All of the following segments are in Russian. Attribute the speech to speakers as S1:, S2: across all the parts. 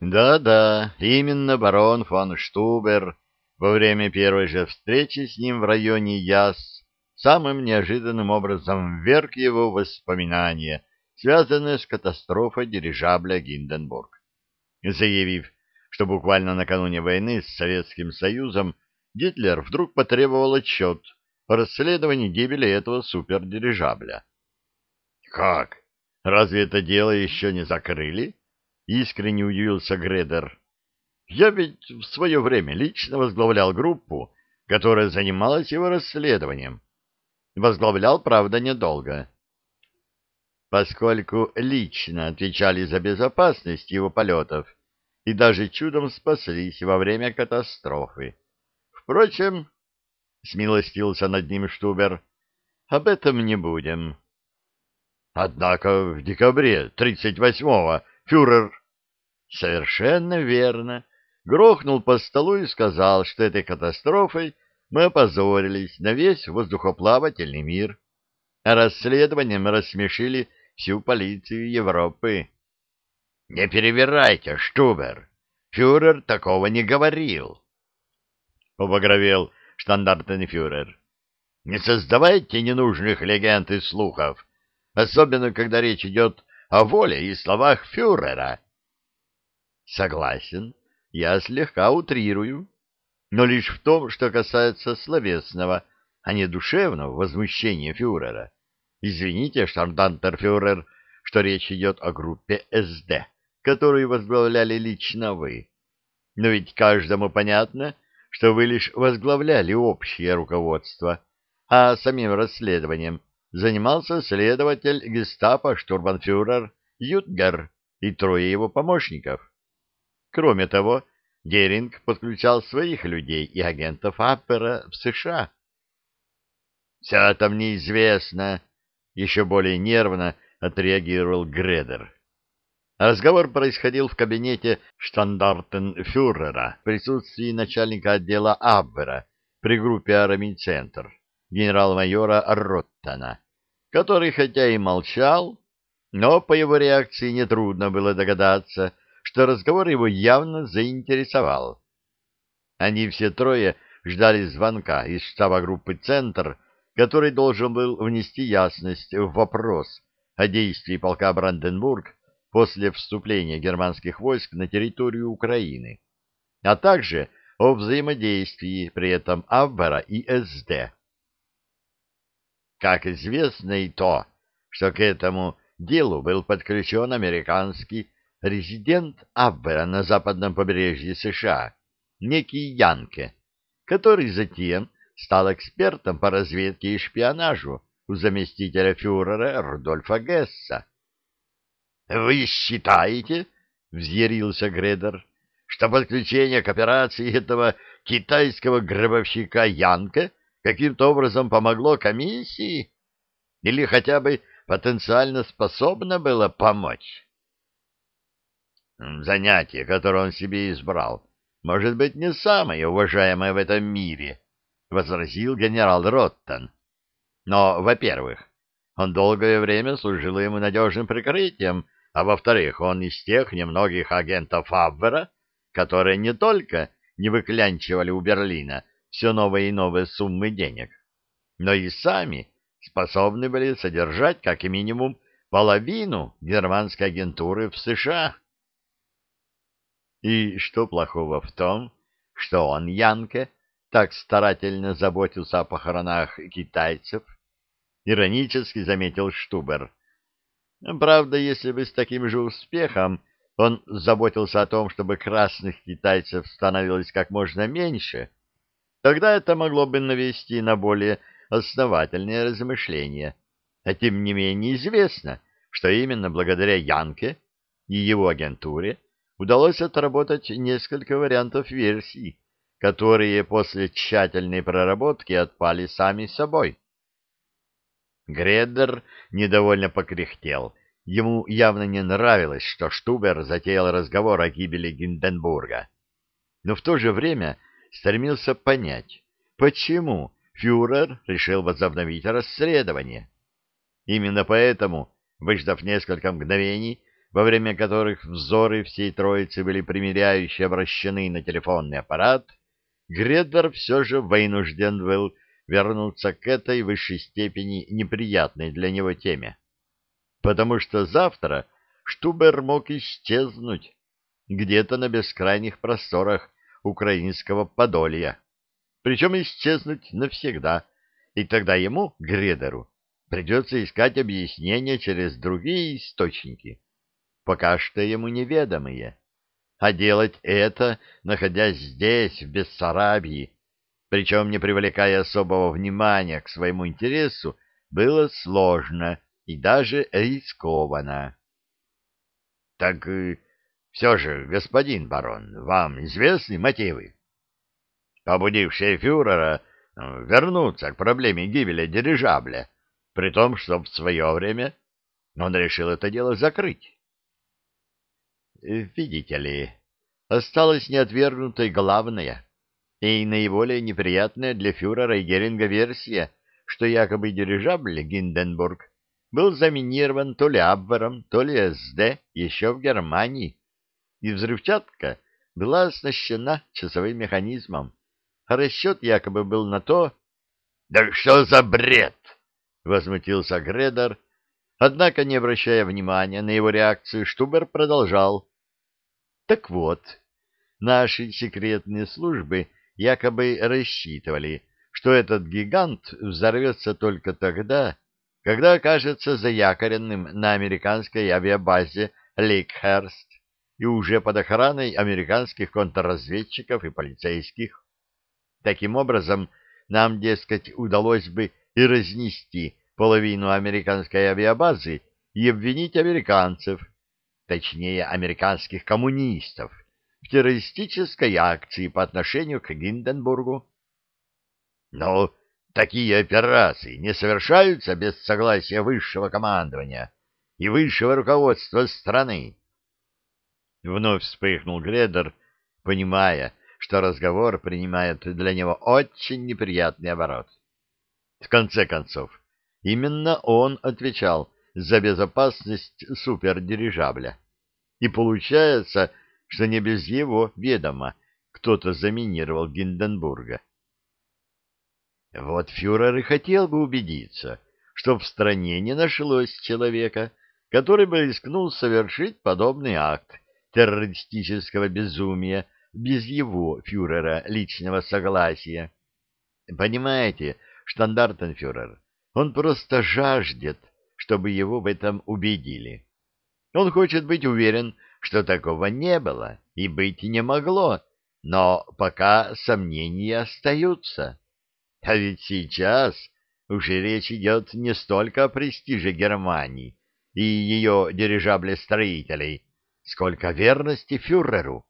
S1: Да-да, именно барон фон Штубер во время первой же встречи с ним в районе Яс самым неожиданным образом вверг его воспоминания, связанные с катастрофой дирижабля Гинденбург, заявив, что буквально накануне войны с Советским Союзом Гитлер вдруг потребовал отчет о расследовании гибели этого супердирижабля. «Как? Разве это дело еще не закрыли?» — искренне удивился Гредер. «Я ведь в свое время лично возглавлял группу, которая занималась его расследованием. Возглавлял, правда, недолго. Поскольку лично отвечали за безопасность его полетов и даже чудом спаслись во время катастрофы. Впрочем, — смилостился над ним Штубер, — об этом не будем. Однако в декабре 38-го фюрер... Совершенно верно. Грохнул по столу и сказал, что этой катастрофой мы опозорились на весь воздухоплавательный мир, а расследованием рассмешили всю полицию Европы. — Не перевирайте, Штубер! Фюрер такого не говорил! — побагровел штандартенфюрер. — Не создавайте ненужных легенд и слухов, особенно когда речь идет о воле и словах фюрера. — Согласен, я слегка утрирую, но лишь в том, что касается словесного, а не душевного возмущения фюрера. Извините, штандантер-фюрер, что речь идет о группе СД, которую возглавляли лично вы. Но ведь каждому понятно, что вы лишь возглавляли общее руководство, а самим расследованием занимался следователь гестапо штурманфюрер Ютгер и трое его помощников. Кроме того, Геринг подключал своих людей и агентов Аппера в США. «Все это мне известно», — еще более нервно отреагировал Гредер. Разговор происходил в кабинете штандартенфюрера в присутствии начальника отдела Абвера при группе «Арамин-центр» генерал-майора Роттона, который хотя и молчал, но по его реакции нетрудно было догадаться, что разговор его явно заинтересовал. Они все трое ждали звонка из штаба группы «Центр», который должен был внести ясность в вопрос о действии полка Бранденбург после вступления германских войск на территорию Украины, а также о взаимодействии при этом Абвера и СД. Как известно и то, что к этому делу был подключен американский резидент Абвера на западном побережье США, некий Янке, который затем стал экспертом по разведке и шпионажу у заместителя фюрера Рудольфа Гесса. — Вы считаете, — взъярился Гредер, — что подключение к операции этого китайского гробовщика Янка каким-то образом помогло комиссии? Или хотя бы потенциально способно было помочь? Занятие, которое он себе избрал, может быть, не самое уважаемое в этом мире, — возразил генерал Роттон. Но, во-первых, он долгое время служил ему надежным прикрытием, а во-вторых, он из тех немногих агентов Абвера, которые не только не выклянчивали у Берлина все новые и новые суммы денег, но и сами способны были содержать как минимум половину германской агентуры в США. И что плохого в том, что он, Янке, так старательно заботился о похоронах китайцев? Иронически заметил Штубер. Правда, если бы с таким же успехом он заботился о том, чтобы красных китайцев становилось как можно меньше, тогда это могло бы навести на более основательные размышления. А тем не менее известно, что именно благодаря Янке и его агентуре удалось отработать несколько вариантов версий, которые после тщательной проработки отпали сами собой. Гредер недовольно покряхтел. Ему явно не нравилось, что Штубер затеял разговор о гибели Гинденбурга. Но в то же время стремился понять, почему фюрер решил возобновить расследование. Именно поэтому, выждав несколько мгновений, во время которых взоры всей троицы были примиряюще обращены на телефонный аппарат, Гредер все же вынужден был вернуться к этой высшей степени неприятной для него теме. Потому что завтра Штубер мог исчезнуть где-то на бескрайних просторах украинского Подолья. Причем исчезнуть навсегда, и тогда ему, Гредеру, придется искать объяснения через другие источники, пока что ему неведомые. А делать это, находясь здесь, в Бессарабии, причем не привлекая особого внимания к своему интересу, было сложно и даже рискованно. — Так э, все же, господин барон, вам известны мотивы? Побудившие фюрера э, вернуться к проблеме гибели дирижабля, при том, что в свое время он решил это дело закрыть. Видите ли, осталось неотвергнутой главное и наиболее неприятная для фюрера и Геринга версия, что якобы дирижабль Гинденбург был заминирован то ли Абвером, то ли СД еще в Германии, и взрывчатка была оснащена часовым механизмом. Расчет якобы был на то... — Да что за бред! — возмутился Гредер, однако, не обращая внимания на его реакцию, Штубер продолжал. — Так вот, наши секретные службы якобы рассчитывали, что этот гигант взорвется только тогда, когда окажется заякоренным на американской авиабазе Лейкхерст и уже под охраной американских контрразведчиков и полицейских. Таким образом, нам, дескать, удалось бы и разнести половину американской авиабазы и обвинить американцев, точнее, американских коммунистов, в террористической акции по отношению к Гинденбургу. Но такие операции не совершаются без согласия высшего командования и высшего руководства страны. Вновь вспыхнул Гредер, понимая, что разговор принимает для него очень неприятный оборот. В конце концов, именно он отвечал за безопасность супердирижабля. И получается, что не без его ведома кто-то заминировал Гинденбурга. Вот фюрер и хотел бы убедиться, что в стране не нашлось человека, который бы рискнул совершить подобный акт террористического безумия без его, фюрера, личного согласия. Понимаете, штандартенфюрер, он просто жаждет, чтобы его в этом убедили. Он хочет быть уверен, что такого не было и быть не могло, но пока сомнения остаются. А ведь сейчас уже речь идет не столько о престиже Германии и ее дирижаблестроителей, сколько верности фюреру,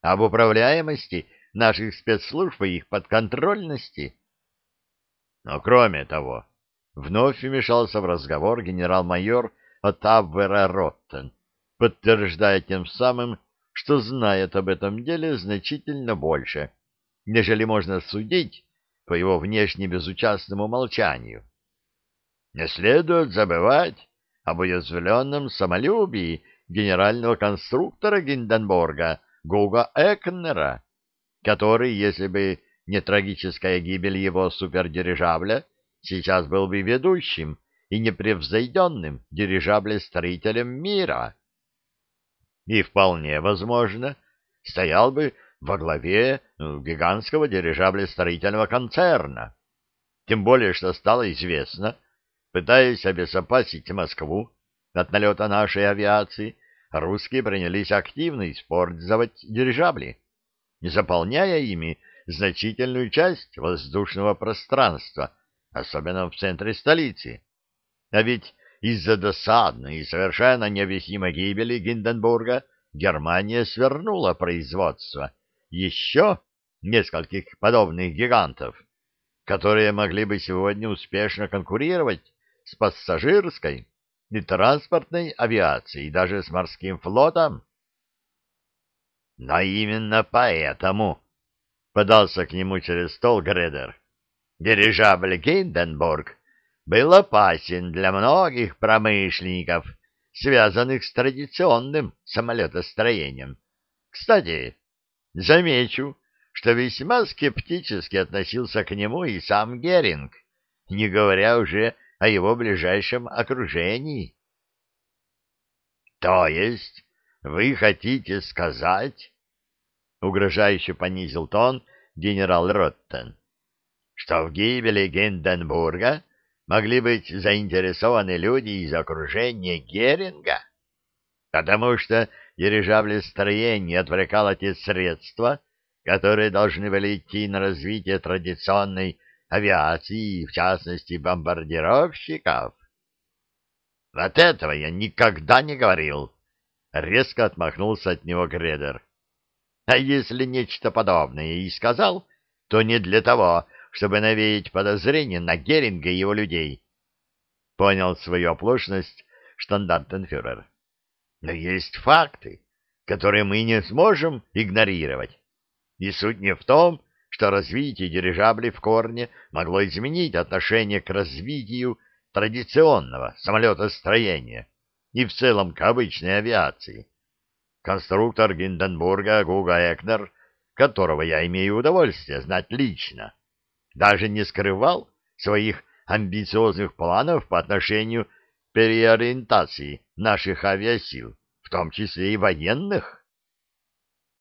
S1: об управляемости наших спецслужб и их подконтрольности. Но кроме того, вновь вмешался в разговор генерал-майор от Абвера Роттен, подтверждая тем самым, что знает об этом деле значительно больше, нежели можно судить по его внешне безучастному молчанию. Не следует забывать об уязвленном самолюбии генерального конструктора Гинденбурга Гуга Экнера, который, если бы не трагическая гибель его супердирижабля, сейчас был бы ведущим и непревзойденным дирижаблестроителем мира. И вполне возможно, стоял бы во главе ну, гигантского дирижаблестроительного концерна. Тем более, что стало известно, пытаясь обезопасить Москву от налета нашей авиации, русские принялись активно использовать дирижабли, заполняя ими значительную часть воздушного пространства, особенно в центре столицы. А ведь из-за досадной и совершенно необъяснимой гибели Гинденбурга Германия свернула производство еще нескольких подобных гигантов, которые могли бы сегодня успешно конкурировать с пассажирской и транспортной авиацией, даже с морским флотом. Но именно поэтому подался к нему через стол Гредер. Дирижабль Гинденбург был опасен для многих промышленников, связанных с традиционным самолетостроением. Кстати, замечу, что весьма скептически относился к нему и сам Геринг, не говоря уже о его ближайшем окружении. — То есть вы хотите сказать, — угрожающе понизил тон генерал Роттен, — что в гибели Гинденбурга могли быть заинтересованы люди из окружения Геринга? Потому что дирижаблестроение отвлекало те средства, которые должны были идти на развитие традиционной авиации, в частности, бомбардировщиков. Вот этого я никогда не говорил. Резко отмахнулся от него Гредер. А если нечто подобное и сказал, то не для того, чтобы навеять подозрения на Геринга и его людей. Понял свою оплошность штандартенфюрер. Но есть факты, которые мы не сможем игнорировать. И суть не в том, что развитие дирижаблей в корне могло изменить отношение к развитию традиционного самолетостроения и в целом к обычной авиации. Конструктор Гинденбурга Гуга Экнер, которого я имею удовольствие знать лично, даже не скрывал своих амбициозных планов по отношению к переориентации наших авиасил, в том числе и военных.